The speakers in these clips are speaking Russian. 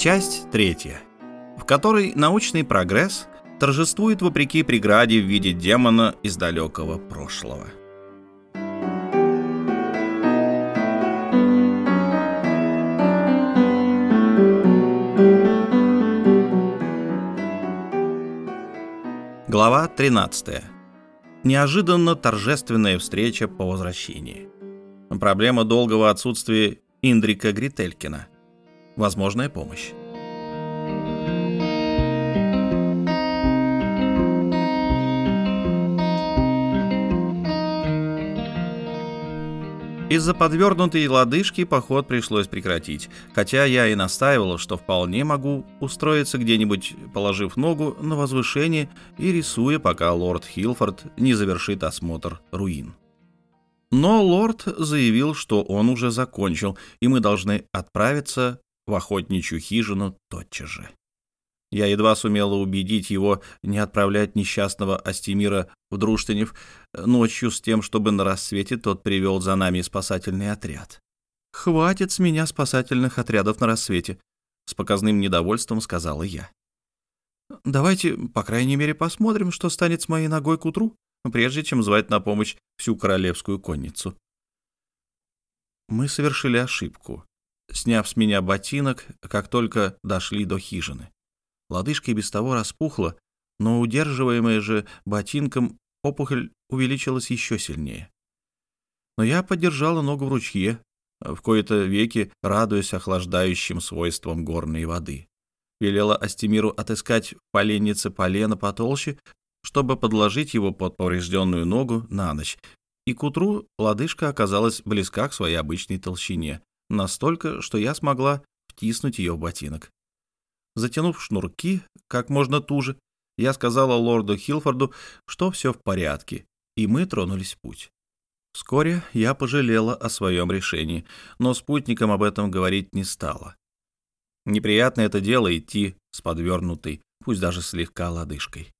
Часть третья, в которой научный прогресс торжествует вопреки преграде в виде демона из далекого прошлого. Глава 13. Неожиданно торжественная встреча по возвращении. Проблема долгого отсутствия Индрика Грителькина. Возможная помощь. Из-за подвернутой лодыжки поход пришлось прекратить, хотя я и настаивал, что вполне могу устроиться где-нибудь, положив ногу на возвышение и рисуя, пока лорд Хилфорд не завершит осмотр руин. Но лорд заявил, что он уже закончил, и мы должны отправиться в охотничью хижину тотчас же. Я едва сумела убедить его не отправлять несчастного Астемира в Друштанев ночью с тем, чтобы на рассвете тот привел за нами спасательный отряд. «Хватит с меня спасательных отрядов на рассвете», — с показным недовольством сказала я. «Давайте, по крайней мере, посмотрим, что станет с моей ногой к утру, прежде чем звать на помощь всю королевскую конницу». Мы совершили ошибку, сняв с меня ботинок, как только дошли до хижины. Лодыжка и без того распухла, но удерживаемая же ботинком опухоль увеличилась еще сильнее. Но я подержала ногу в ручье, в кои-то веки радуясь охлаждающим свойствам горной воды. Велела Астемиру отыскать в поленнице полено потолще, чтобы подложить его под поврежденную ногу на ночь, и к утру лодыжка оказалась близка к своей обычной толщине, настолько, что я смогла втиснуть ее в ботинок. Затянув шнурки как можно туже, я сказала лорду Хилфорду, что все в порядке, и мы тронулись в путь. Вскоре я пожалела о своем решении, но спутникам об этом говорить не стала. Неприятно это дело идти с подвернутой, пусть даже слегка лодыжкой.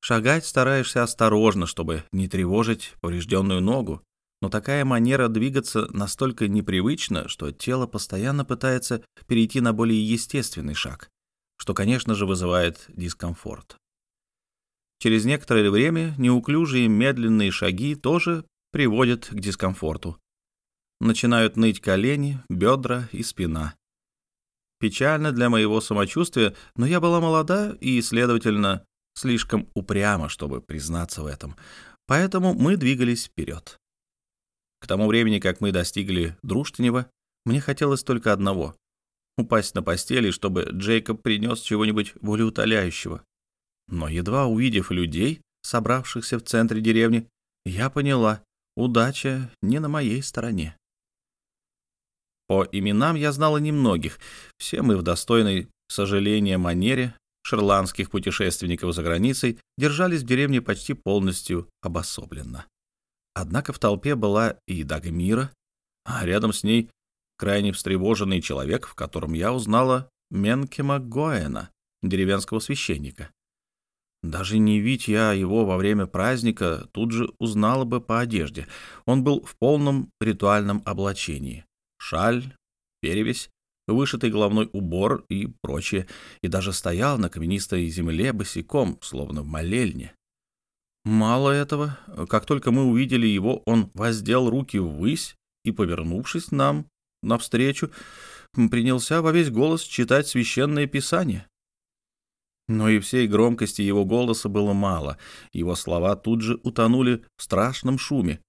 Шагать стараешься осторожно, чтобы не тревожить поврежденную ногу, но такая манера двигаться настолько непривычна, что тело постоянно пытается перейти на более естественный шаг, что, конечно же, вызывает дискомфорт. Через некоторое время неуклюжие медленные шаги тоже приводят к дискомфорту. Начинают ныть колени, бедра и спина. Печально для моего самочувствия, но я была молода и, следовательно, слишком упряма, чтобы признаться в этом. Поэтому мы двигались вперед. К тому времени, как мы достигли Друштанева, мне хотелось только одного — упасть на постели, чтобы Джейкоб принес чего-нибудь более утоляющего. Но едва увидев людей, собравшихся в центре деревни, я поняла, удача не на моей стороне. По именам я знала немногих, все мы в достойной сожаления манере шерландских путешественников за границей держались в деревне почти полностью обособленно. Однако в толпе была и Дагмира, а рядом с ней крайне встревоженный человек, в котором я узнала Менкема Гоэна, деревенского священника. Даже не видь я его во время праздника, тут же узнала бы по одежде. Он был в полном ритуальном облачении. Шаль, перевесь, вышитый головной убор и прочее, и даже стоял на каменистой земле босиком, словно в молельне. Мало этого, как только мы увидели его, он воздел руки ввысь и, повернувшись нам навстречу, принялся во весь голос читать священное писание. Но и всей громкости его голоса было мало, его слова тут же утонули в страшном шуме.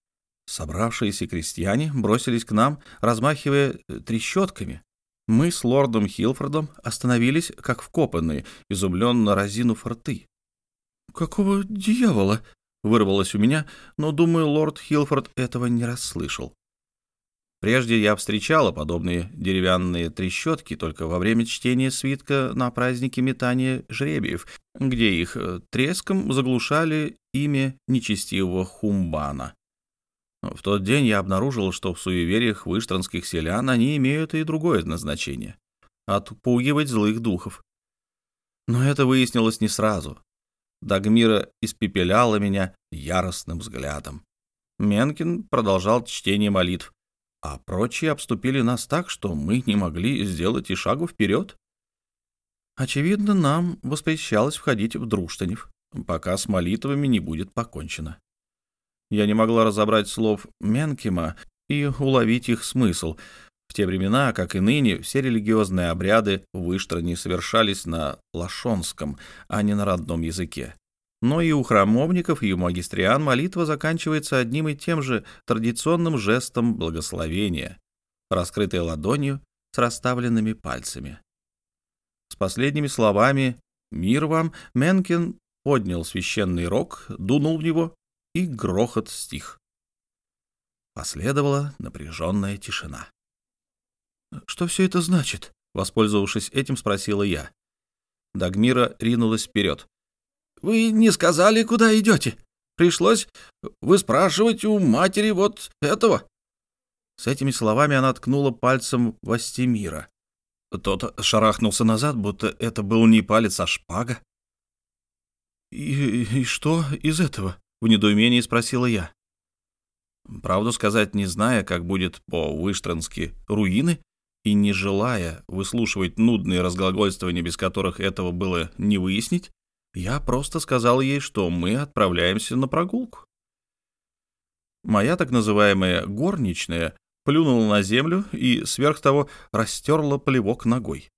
Собравшиеся крестьяне бросились к нам, размахивая э, трещотками. Мы с лордом Хилфордом остановились, как вкопанные, изумленно разинув рты. «Какого дьявола?» — вырвалось у меня, но, думаю, лорд Хилфорд этого не расслышал. Прежде я встречала подобные деревянные трещотки только во время чтения свитка на празднике метания жребиев, где их э, треском заглушали имя нечестивого Хумбана. В тот день я обнаружил, что в суевериях выштранских селян они имеют и другое назначение — отпугивать злых духов. Но это выяснилось не сразу. Дагмира испепеляла меня яростным взглядом. Менкин продолжал чтение молитв, а прочие обступили нас так, что мы не могли сделать и шагу вперед. Очевидно, нам воспрещалось входить в Друштанев, пока с молитвами не будет покончено. Я не могла разобрать слов Менкима и уловить их смысл. В те времена, как и ныне, все религиозные обряды в Выштране совершались на лашонском, а не на родном языке. Но и у храмовников, и у магистриан молитва заканчивается одним и тем же традиционным жестом благословения, раскрытой ладонью с расставленными пальцами. С последними словами «Мир вам!» Менкин поднял священный рог, дунул в него, и грохот стих. Последовала напряженная тишина. «Что все это значит?» — воспользовавшись этим, спросила я. Дагмира ринулась вперед. «Вы не сказали, куда идете? Пришлось выспрашивать у матери вот этого». С этими словами она ткнула пальцем в. Тот шарахнулся назад, будто это был не палец, а шпага. «И, и что из этого?» — в недоумении спросила я. Правду сказать, не зная, как будет по-выштрански руины, и не желая выслушивать нудные разглагольствования, без которых этого было не выяснить, я просто сказал ей, что мы отправляемся на прогулку. Моя так называемая горничная плюнула на землю и, сверх того, растерла плевок ногой.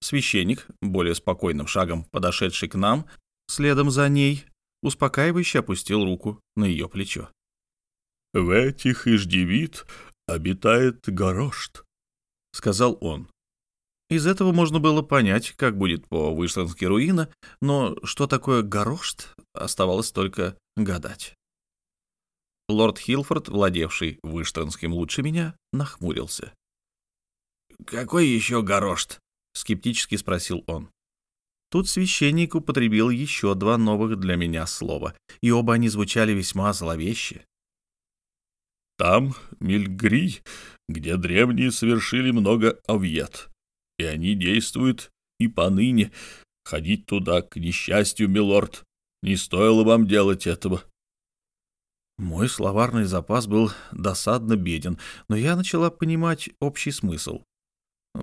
Священник, более спокойным шагом подошедший к нам, следом за ней, успокаивающе опустил руку на ее плечо. «В этих иждивит обитает горошт», — сказал он. Из этого можно было понять, как будет по-выштански руина, но что такое горошт, оставалось только гадать. Лорд Хилфорд, владевший выштанским лучше меня, нахмурился. «Какой еще горошт?» — скептически спросил он. Тут священник употребил еще два новых для меня слова, и оба они звучали весьма зловеще. «Там Мильгри, где древние совершили много овьет, и они действуют и поныне. Ходить туда, к несчастью, милорд, не стоило вам делать этого». Мой словарный запас был досадно беден, но я начала понимать общий смысл.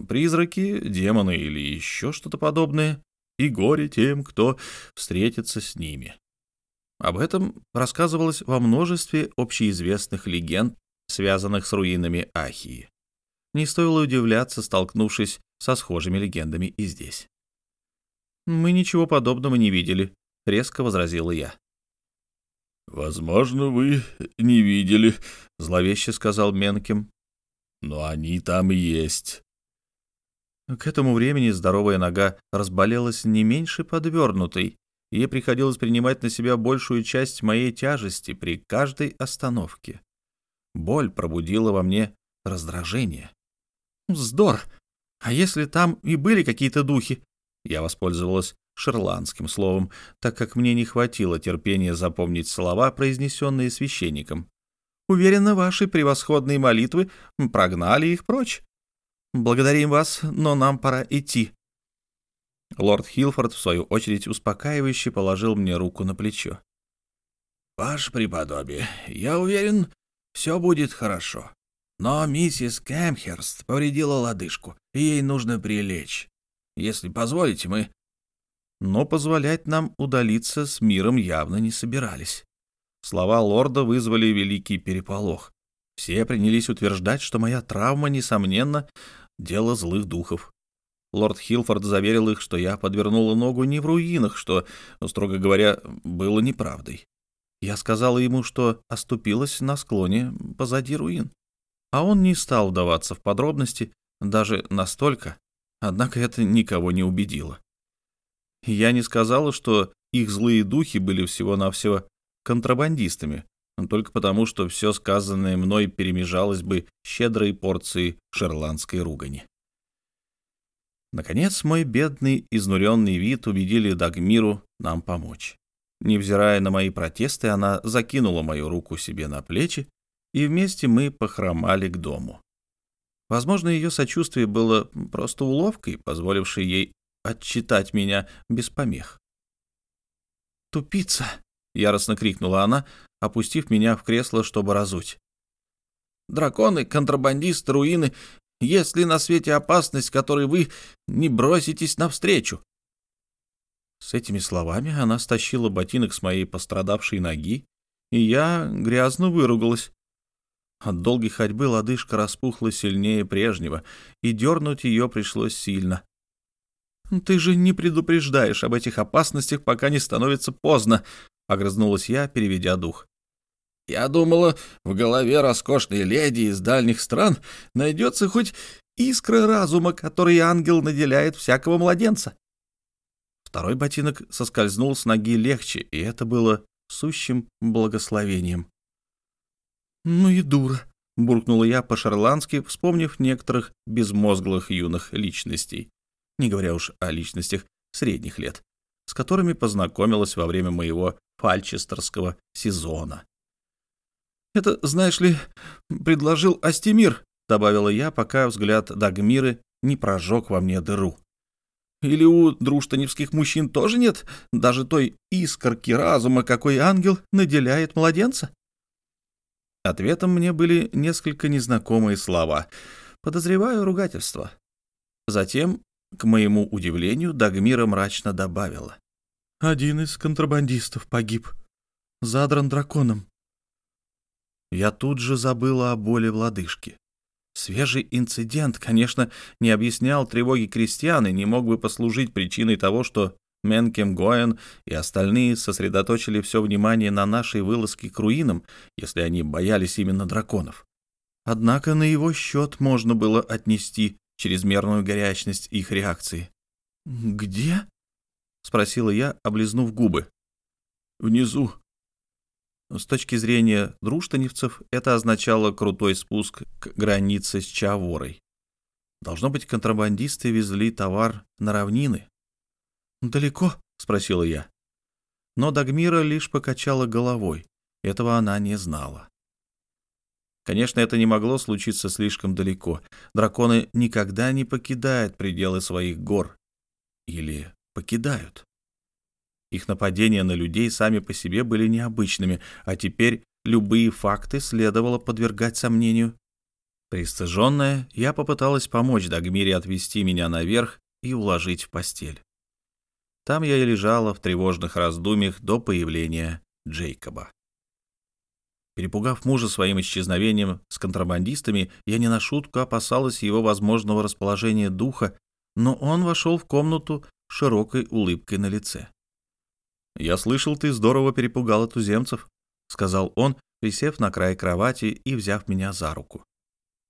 Призраки, демоны или еще что-то подобное и горе тем, кто встретится с ними. Об этом рассказывалось во множестве общеизвестных легенд, связанных с руинами Ахии. Не стоило удивляться, столкнувшись со схожими легендами и здесь. «Мы ничего подобного не видели», — резко возразила я. «Возможно, вы не видели», — зловеще сказал Менкем. «Но они там и есть. К этому времени здоровая нога разболелась не меньше подвернутой, и ей приходилось принимать на себя большую часть моей тяжести при каждой остановке. Боль пробудила во мне раздражение. «Вздор! А если там и были какие-то духи?» Я воспользовалась шерландским словом, так как мне не хватило терпения запомнить слова, произнесенные священником. «Уверена, ваши превосходные молитвы прогнали их прочь». «Благодарим вас, но нам пора идти». Лорд Хилфорд, в свою очередь, успокаивающе положил мне руку на плечо. «Ваше преподобие, я уверен, все будет хорошо. Но миссис Кэмхерст повредила лодыжку, и ей нужно прилечь. Если позволите, мы...» Но позволять нам удалиться с миром явно не собирались. Слова лорда вызвали великий переполох. Все принялись утверждать, что моя травма, несомненно, дело злых духов. Лорд Хилфорд заверил их, что я подвернула ногу не в руинах, что, строго говоря, было неправдой. Я сказала ему, что оступилась на склоне позади руин. А он не стал вдаваться в подробности, даже настолько, однако это никого не убедило. Я не сказала, что их злые духи были всего-навсего контрабандистами, только потому, что все сказанное мной перемежалось бы щедрой порцией шерландской ругани. Наконец, мой бедный, изнуренный вид убедили Дагмиру нам помочь. Невзирая на мои протесты, она закинула мою руку себе на плечи, и вместе мы похромали к дому. Возможно, ее сочувствие было просто уловкой, позволившей ей отчитать меня без помех. «Тупица!» — яростно крикнула она, опустив меня в кресло, чтобы разуть. «Драконы, контрабандисты, руины Есть ли на свете опасность, которой вы не броситесь навстречу?» С этими словами она стащила ботинок с моей пострадавшей ноги, и я грязно выругалась. От долгой ходьбы лодыжка распухла сильнее прежнего, и дернуть ее пришлось сильно. «Ты же не предупреждаешь об этих опасностях, пока не становится поздно», — огрызнулась я, переведя дух. «Я думала, в голове роскошной леди из дальних стран найдется хоть искра разума, который ангел наделяет всякого младенца». Второй ботинок соскользнул с ноги легче, и это было сущим благословением. «Ну и дура», — буркнула я по-шарландски, вспомнив некоторых безмозглых юных личностей, не говоря уж о личностях средних лет, с которыми познакомилась во время моего фальчестерского сезона. «Это, знаешь ли, предложил Астемир», — добавила я, пока взгляд Дагмиры не прожег во мне дыру. «Или у друштаневских мужчин тоже нет даже той искорки разума, какой ангел наделяет младенца?» Ответом мне были несколько незнакомые слова. Подозреваю ругательство. Затем, к моему удивлению, Дагмира мрачно добавила. «Один из контрабандистов погиб. Задран драконом». Я тут же забыла о боли в лодыжке. Свежий инцидент, конечно, не объяснял тревоги крестьян и не мог бы послужить причиной того, что Менкем Гоэн и остальные сосредоточили все внимание на нашей вылазке к руинам, если они боялись именно драконов. Однако на его счет можно было отнести чрезмерную горячность их реакции. «Где?» — спросила я, облизнув губы. «Внизу». С точки зрения друштаневцев это означало крутой спуск к границе с Чаворой. Должно быть, контрабандисты везли товар на равнины, «Далеко?» — спросила я. Но Дагмира лишь покачала головой. Этого она не знала. Конечно, это не могло случиться слишком далеко. Драконы никогда не покидают пределы своих гор. Или покидают. Их нападения на людей сами по себе были необычными, а теперь любые факты следовало подвергать сомнению. Пристыженная, я попыталась помочь Дагмире отвести меня наверх и уложить в постель. Там я и лежала в тревожных раздумьях до появления Джейкоба. Перепугав мужа своим исчезновением с контрабандистами, я не на шутку опасалась его возможного расположения духа, но он вошел в комнату широкой улыбкой на лице. «Я слышал, ты здорово перепугала туземцев», — сказал он, присев на край кровати и взяв меня за руку.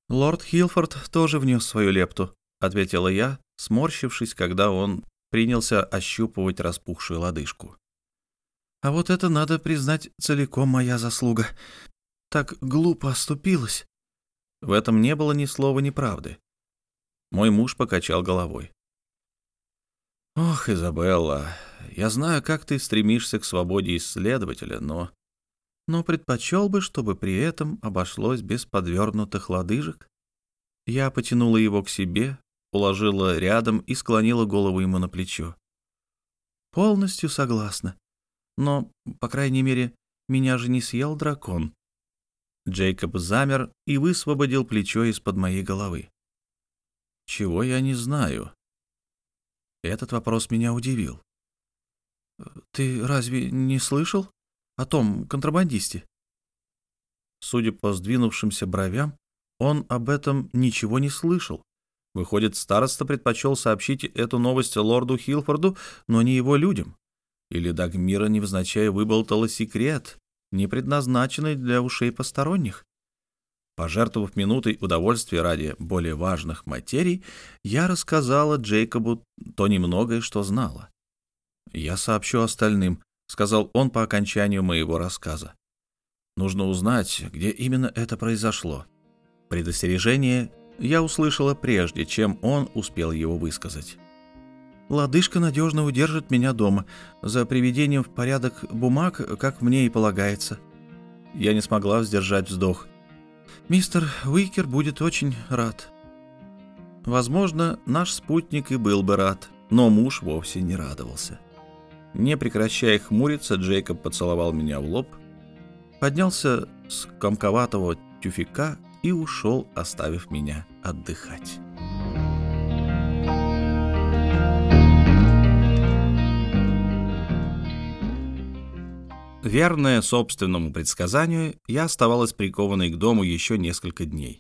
«Лорд Хилфорд тоже внес свою лепту», — ответила я, сморщившись, когда он принялся ощупывать распухшую лодыжку. «А вот это, надо признать, целиком моя заслуга. Так глупо оступилась». В этом не было ни слова неправды. Мой муж покачал головой. «Ох, Изабелла, я знаю, как ты стремишься к свободе исследователя, но... Но предпочел бы, чтобы при этом обошлось без подвернутых лодыжек». Я потянула его к себе, уложила рядом и склонила голову ему на плечо. «Полностью согласна. Но, по крайней мере, меня же не съел дракон». Джейкоб замер и высвободил плечо из-под моей головы. «Чего я не знаю?» Этот вопрос меня удивил. «Ты разве не слышал о том контрабандисте?» Судя по сдвинувшимся бровям, он об этом ничего не слышал. Выходит, староста предпочел сообщить эту новость лорду Хилфорду, но не его людям. Или Дагмира невзначай выболтала секрет, не предназначенный для ушей посторонних. Пожертвовав минутой удовольствия ради более важных материй, я рассказала Джейкобу то немногое, что знала. «Я сообщу остальным», — сказал он по окончанию моего рассказа. «Нужно узнать, где именно это произошло». Предостережение я услышала прежде, чем он успел его высказать. «Лодыжка надежно удержит меня дома, за приведением в порядок бумаг, как мне и полагается». Я не смогла сдержать вздох. «Мистер Уикер будет очень рад». Возможно, наш спутник и был бы рад, но муж вовсе не радовался. Не прекращая хмуриться, Джейкоб поцеловал меня в лоб, поднялся с комковатого тюфика и ушел, оставив меня отдыхать. Верная собственному предсказанию, я оставалась прикованной к дому еще несколько дней.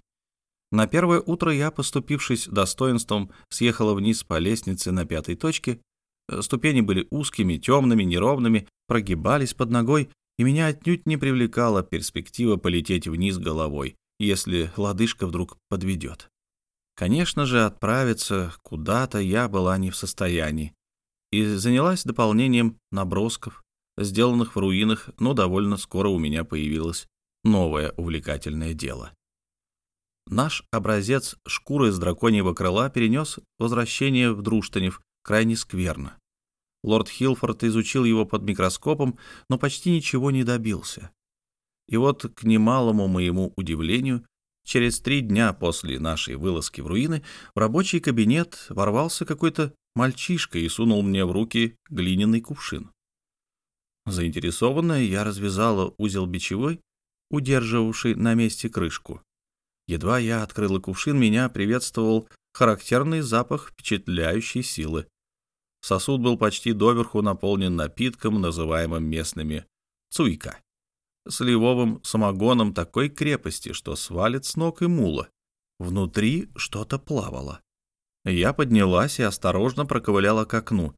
На первое утро я, поступившись достоинством, съехала вниз по лестнице на пятой точке. Ступени были узкими, темными, неровными, прогибались под ногой, и меня отнюдь не привлекала перспектива полететь вниз головой, если лодыжка вдруг подведет. Конечно же, отправиться куда-то я была не в состоянии и занялась дополнением набросков, сделанных в руинах, но довольно скоро у меня появилось новое увлекательное дело. Наш образец шкуры с драконьего крыла перенес возвращение в Друштанев крайне скверно. Лорд Хилфорд изучил его под микроскопом, но почти ничего не добился. И вот, к немалому моему удивлению, через три дня после нашей вылазки в руины в рабочий кабинет ворвался какой-то мальчишка и сунул мне в руки глиняный кувшин. Заинтересованная, я развязала узел бичевой, удерживавший на месте крышку. Едва я открыла кувшин, меня приветствовал характерный запах впечатляющей силы. Сосуд был почти доверху наполнен напитком, называемым местными цуйка, сливовым самогоном такой крепости, что свалит с ног и мула. Внутри что-то плавало. Я поднялась и осторожно проковыляла к окну,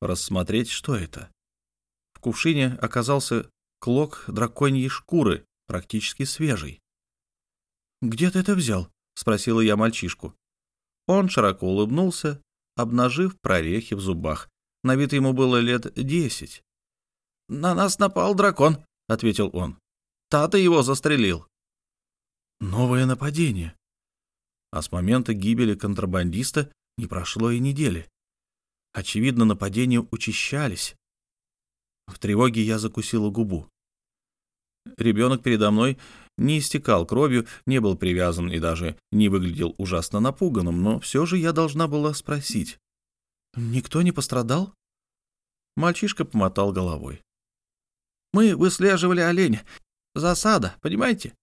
рассмотреть, что это. В кувшине оказался клок драконьей шкуры, практически свежий. «Где ты это взял?» — спросила я мальчишку. Он широко улыбнулся, обнажив прорехи в зубах. На вид ему было лет десять. «На нас напал дракон», — ответил он. «Тата его застрелил». «Новое нападение». А с момента гибели контрабандиста не прошло и недели. Очевидно, нападения учащались. В тревоге я закусила губу. Ребенок передо мной не истекал кровью, не был привязан и даже не выглядел ужасно напуганным, но все же я должна была спросить. «Никто не пострадал?» Мальчишка помотал головой. «Мы выслеживали оленя. Засада, понимаете?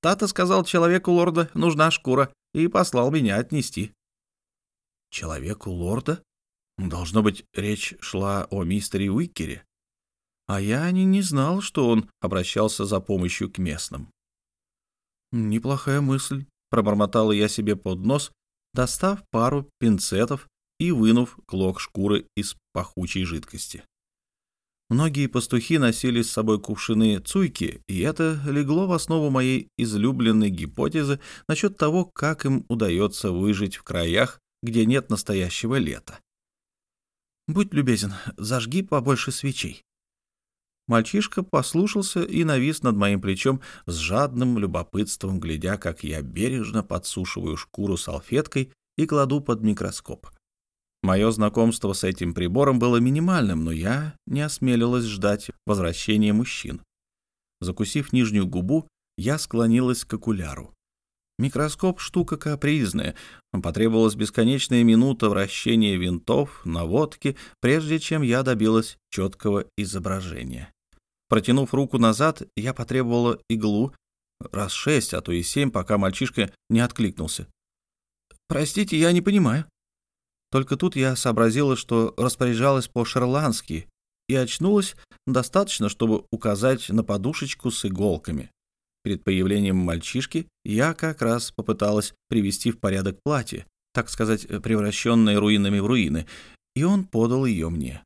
Тата сказал человеку лорда, нужна шкура, и послал меня отнести». «Человеку лорда?» Должно быть, речь шла о мистере Уикере. А я не, не знал, что он обращался за помощью к местным. «Неплохая мысль», — пробормотала я себе под нос, достав пару пинцетов и вынув клок шкуры из пахучей жидкости. Многие пастухи носили с собой кувшины цуйки, и это легло в основу моей излюбленной гипотезы насчет того, как им удается выжить в краях, где нет настоящего лета. «Будь любезен, зажги побольше свечей», Мальчишка послушался и навис над моим плечом с жадным любопытством, глядя, как я бережно подсушиваю шкуру салфеткой и кладу под микроскоп. Мое знакомство с этим прибором было минимальным, но я не осмелилась ждать возвращения мужчин. Закусив нижнюю губу, я склонилась к окуляру. Микроскоп — штука капризная. Потребовалась бесконечная минута вращения винтов, наводки, прежде чем я добилась четкого изображения. Протянув руку назад, я потребовала иглу раз шесть, а то и семь, пока мальчишка не откликнулся. «Простите, я не понимаю». Только тут я сообразила, что распоряжалась по-шерландски и очнулась достаточно, чтобы указать на подушечку с иголками, Перед появлением мальчишки я как раз попыталась привести в порядок платье, так сказать, превращенное руинами в руины, и он подал ее мне.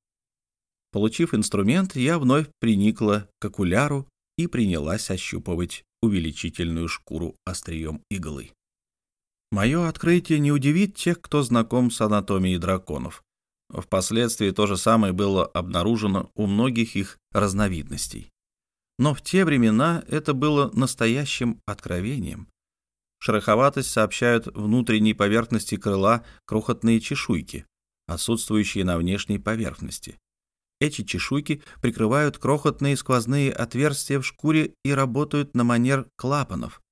Получив инструмент, я вновь приникла к окуляру и принялась ощупывать увеличительную шкуру острием иглы. Мое открытие не удивит тех, кто знаком с анатомией драконов. Впоследствии то же самое было обнаружено у многих их разновидностей. Но в те времена это было настоящим откровением. Шероховатость сообщают внутренней поверхности крыла крохотные чешуйки, отсутствующие на внешней поверхности. Эти чешуйки прикрывают крохотные сквозные отверстия в шкуре и работают на манер клапанов.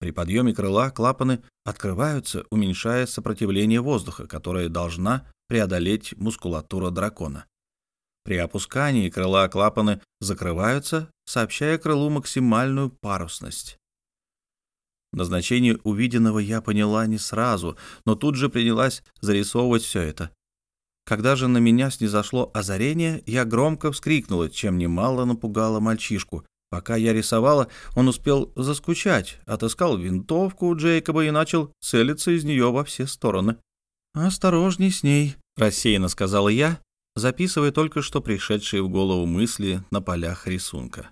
При подъеме крыла клапаны открываются, уменьшая сопротивление воздуха, которое должна преодолеть мускулатура дракона. При опускании крыла клапаны закрываются, сообщая крылу максимальную парусность. Назначение увиденного я поняла не сразу, но тут же принялась зарисовывать все это. Когда же на меня снизошло озарение, я громко вскрикнула, чем немало напугала мальчишку. Пока я рисовала, он успел заскучать, отыскал винтовку у Джейкоба и начал целиться из нее во все стороны. «Осторожней с ней», — рассеянно сказала я, записывая только что пришедшие в голову мысли на полях рисунка.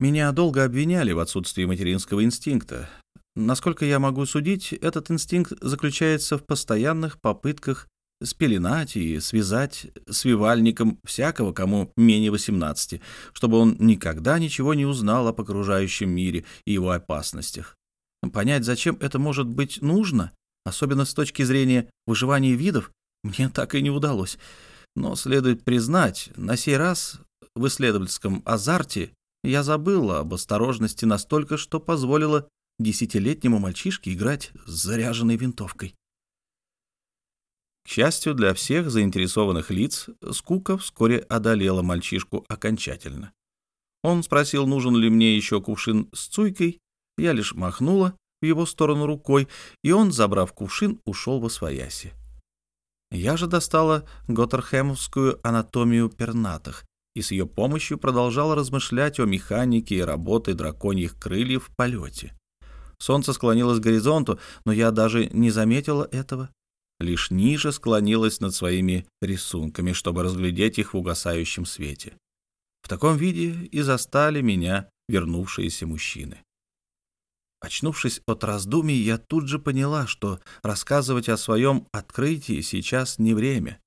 Меня долго обвиняли в отсутствии материнского инстинкта. Насколько я могу судить, этот инстинкт заключается в постоянных попытках спеленать и связать свивальником всякого, кому менее 18, чтобы он никогда ничего не узнал об окружающем мире и его опасностях. Понять, зачем это может быть нужно, особенно с точки зрения выживания видов, мне так и не удалось. Но следует признать, на сей раз в исследовательском азарте я забыла об осторожности настолько, что позволила десятилетнему мальчишке играть с заряженной винтовкой. К счастью для всех заинтересованных лиц, скука вскоре одолела мальчишку окончательно. Он спросил, нужен ли мне еще кувшин с цуйкой, я лишь махнула в его сторону рукой, и он, забрав кувшин, ушел во свояси. Я же достала Готтерхэмовскую анатомию пернатых и с ее помощью продолжала размышлять о механике и работе драконьих крыльев в полете. Солнце склонилось к горизонту, но я даже не заметила этого лишь ниже склонилась над своими рисунками, чтобы разглядеть их в угасающем свете. В таком виде и застали меня вернувшиеся мужчины. Очнувшись от раздумий, я тут же поняла, что рассказывать о своем открытии сейчас не время.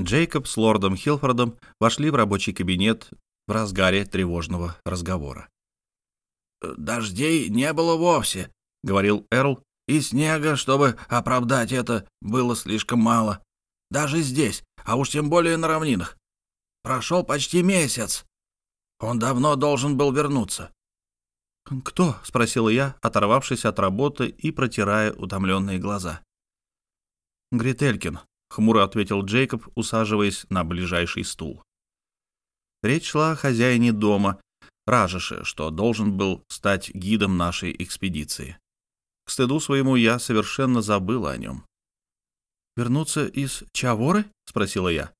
Джейкоб с лордом Хилфордом вошли в рабочий кабинет в разгаре тревожного разговора. «Дождей не было вовсе», — говорил Эрл, и снега, чтобы оправдать это, было слишком мало. Даже здесь, а уж тем более на равнинах. Прошел почти месяц. Он давно должен был вернуться. «Кто?» — спросила я, оторвавшись от работы и протирая утомленные глаза. «Грителькин», — хмуро ответил Джейкоб, усаживаясь на ближайший стул. Речь шла о хозяине дома, Ражеше, что должен был стать гидом нашей экспедиции. К стыду своему я совершенно забыла о нем. «Вернуться из Чаворы?» — спросила я.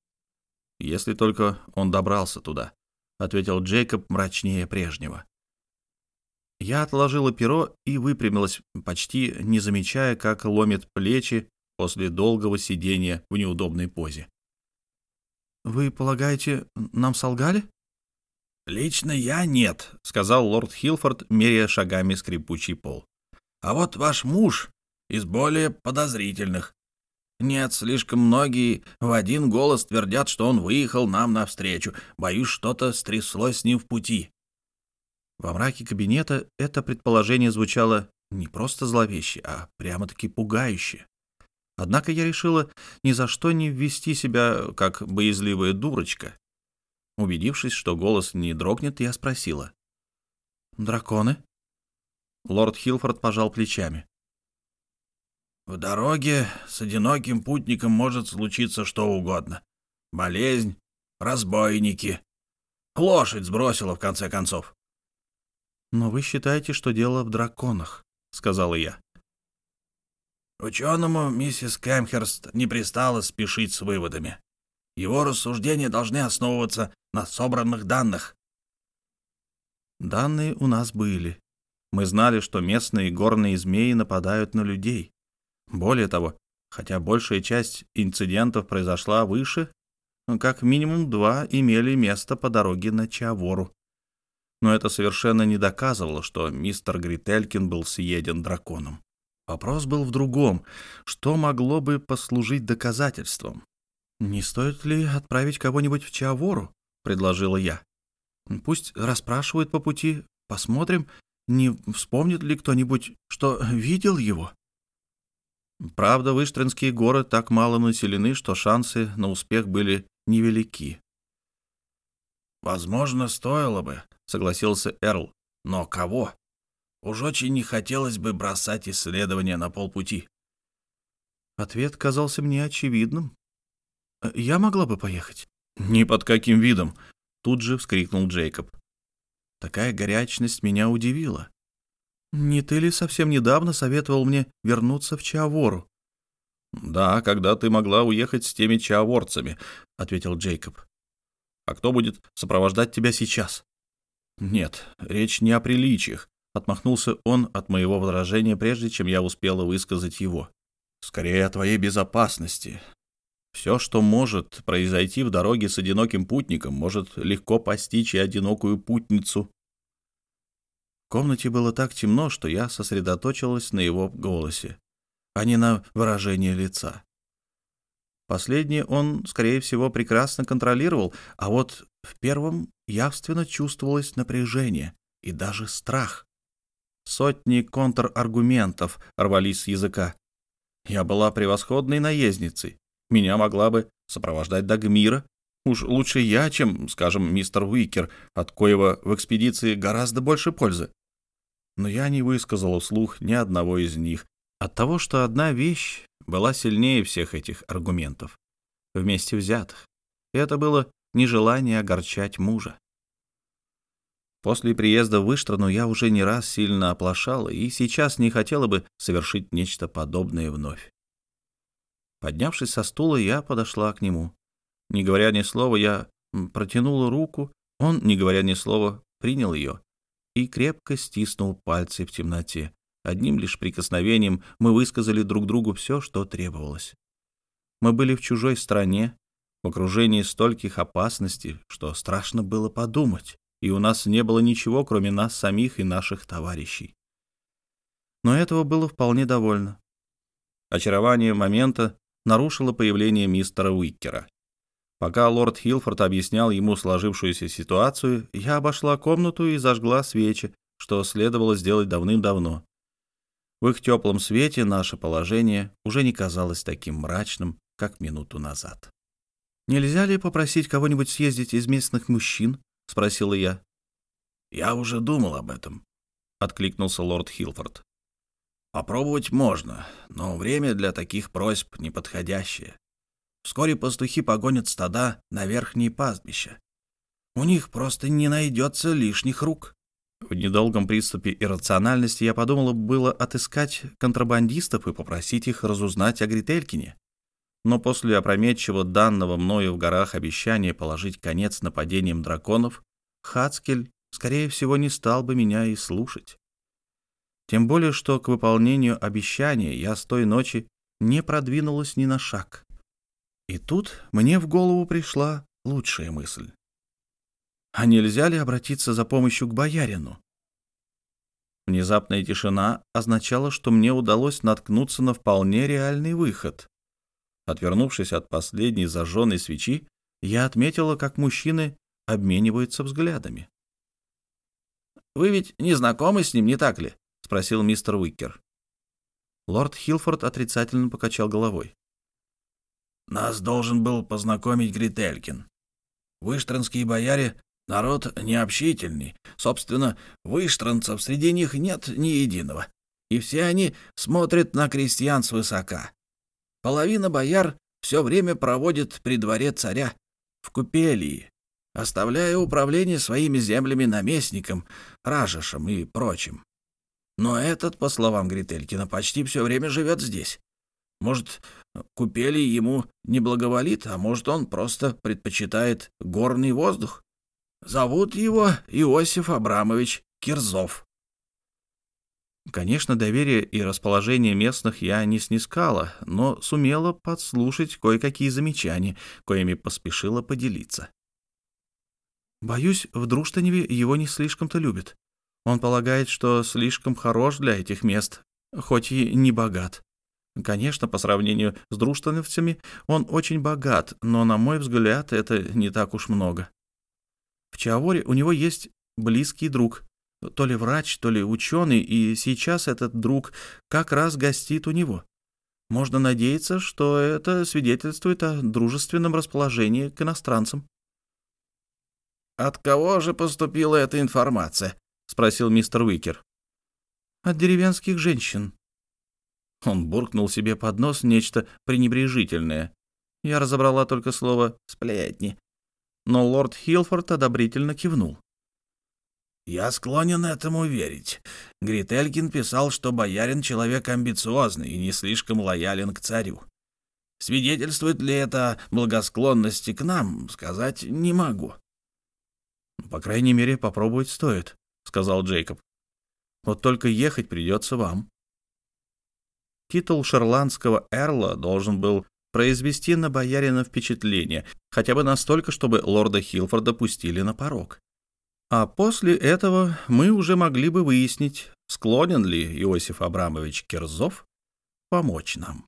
«Если только он добрался туда», — ответил Джейкоб мрачнее прежнего. Я отложила перо и выпрямилась, почти не замечая, как ломит плечи после долгого сидения в неудобной позе. «Вы полагаете, нам солгали?» «Лично я нет», — сказал лорд Хилфорд, меряя шагами скрипучий пол. А вот ваш муж из более подозрительных. Нет, слишком многие в один голос твердят, что он выехал нам навстречу. Боюсь, что-то стряслось с ним в пути. Во мраке кабинета это предположение звучало не просто зловеще, а прямо-таки пугающе. Однако я решила ни за что не ввести себя как боязливая дурочка. Убедившись, что голос не дрогнет, я спросила. «Драконы?» Лорд Хилфорд пожал плечами. «В дороге с одиноким путником может случиться что угодно. Болезнь, разбойники. Лошадь сбросила, в конце концов». «Но вы считаете, что дело в драконах», — сказала я. Ученому миссис Кэмхерст не пристало спешить с выводами. Его рассуждения должны основываться на собранных данных. Данные у нас были, мы знали, что местные горные змеи нападают на людей. Более того, хотя большая часть инцидентов произошла выше, как минимум два имели место по дороге на Чавору. Но это совершенно не доказывало, что мистер Грителькин был съеден драконом. Вопрос был в другом. Что могло бы послужить доказательством? «Не стоит ли отправить кого-нибудь в Чавору?» — предложила я. «Пусть расспрашивают по пути, посмотрим, не вспомнит ли кто-нибудь, что видел его? Правда, Выштринские горы так мало населены, что шансы на успех были невелики. «Возможно, стоило бы», — согласился Эрл. «Но кого? Уж очень не хотелось бы бросать исследования на полпути». Ответ казался мне очевидным. «Я могла бы поехать?» «Ни под каким видом!» — тут же вскрикнул Джейкоб. Такая горячность меня удивила. Не ты ли совсем недавно советовал мне вернуться в Чавору? Да, когда ты могла уехать с теми чаворцами, ответил Джейкоб. А кто будет сопровождать тебя сейчас? Нет, речь не о приличиях, отмахнулся он от моего возражения, прежде чем я успела высказать его. Скорее о твоей безопасности. Все, что может произойти в дороге с одиноким путником, может легко постичь и одинокую путницу. В комнате было так темно, что я сосредоточилась на его голосе, а не на выражении лица. Последнее он, скорее всего, прекрасно контролировал, а вот в первом явственно чувствовалось напряжение и даже страх. Сотни контраргументов рвались с языка. Я была превосходной наездницей. Меня могла бы сопровождать Дагмира. Уж лучше я, чем, скажем, мистер Уикер, от коего в экспедиции гораздо больше пользы. Но я не высказала вслух ни одного из них, от того, что одна вещь была сильнее всех этих аргументов, вместе взятых. И это было нежелание огорчать мужа. После приезда в Иштрану я уже не раз сильно оплошала и сейчас не хотела бы совершить нечто подобное вновь. Поднявшись со стула, я подошла к нему. Не говоря ни слова, я протянула руку, он, не говоря ни слова, принял ее и крепко стиснул пальцы в темноте. Одним лишь прикосновением мы высказали друг другу все, что требовалось. Мы были в чужой стране, в окружении стольких опасностей, что страшно было подумать, и у нас не было ничего, кроме нас самих и наших товарищей. Но этого было вполне довольно. Очарование момента нарушило появление мистера Уиккера. Пока лорд Хилфорд объяснял ему сложившуюся ситуацию, я обошла комнату и зажгла свечи, что следовало сделать давным-давно. В их теплом свете наше положение уже не казалось таким мрачным, как минуту назад. «Нельзя ли попросить кого-нибудь съездить из местных мужчин?» — спросила я. «Я уже думал об этом», — откликнулся лорд Хилфорд. Попробовать можно, но время для таких просьб неподходящее. Вскоре пастухи погонят стада на верхние пастбища. У них просто не найдется лишних рук. В недолгом приступе иррациональности я подумала было отыскать контрабандистов и попросить их разузнать о Грителькине. Но после опрометчиво данного мною в горах обещания положить конец нападениям драконов, Хацкель, скорее всего, не стал бы меня и слушать. Тем более, что к выполнению обещания я с той ночи не продвинулась ни на шаг. И тут мне в голову пришла лучшая мысль. А нельзя ли обратиться за помощью к боярину? Внезапная тишина означала, что мне удалось наткнуться на вполне реальный выход. Отвернувшись от последней зажженной свечи, я отметила, как мужчины обмениваются взглядами. «Вы ведь не знакомы с ним, не так ли?» — спросил мистер Уикер. Лорд Хилфорд отрицательно покачал головой. «Нас должен был познакомить Грителькин. Выштранские бояре — народ необщительный. Собственно, выштранцев среди них нет ни единого. И все они смотрят на крестьян свысока. Половина бояр все время проводит при дворе царя, в купелии, оставляя управление своими землями наместникам, ражешам и прочим. Но этот, по словам Грителькина, почти все время живет здесь. Может, купели ему не благоволит, а может, он просто предпочитает горный воздух. Зовут его Иосиф Абрамович Кирзов. Конечно, доверие и расположение местных я не снискала, но сумела подслушать кое-какие замечания, коими поспешила поделиться. Боюсь, в Друштаневе его не слишком-то любят. Он полагает, что слишком хорош для этих мест, хоть и не богат. Конечно, по сравнению с друштановцами он очень богат, но, на мой взгляд, это не так уж много. В Чаоре у него есть близкий друг, то ли врач, то ли ученый, и сейчас этот друг как раз гостит у него. Можно надеяться, что это свидетельствует о дружественном расположении к иностранцам. «От кого же поступила эта информация?» — спросил мистер Уикер. «От деревенских женщин». Он буркнул себе под нос нечто пренебрежительное. Я разобрала только слово «сплетни». Но лорд Хилфорд одобрительно кивнул. Я склонен этому верить. Грителькин писал, что боярин человек амбициозный и не слишком лоялен к царю. Свидетельствует ли это благосклонности к нам, сказать не могу. «По крайней мере, попробовать стоит», — сказал Джейкоб. «Вот только ехать придется вам». Титул шотландского эрла должен был произвести на боярина впечатление, хотя бы настолько, чтобы лорда Хилфорда пустили на порог. А после этого мы уже могли бы выяснить, склонен ли Иосиф Абрамович Кирзов помочь нам.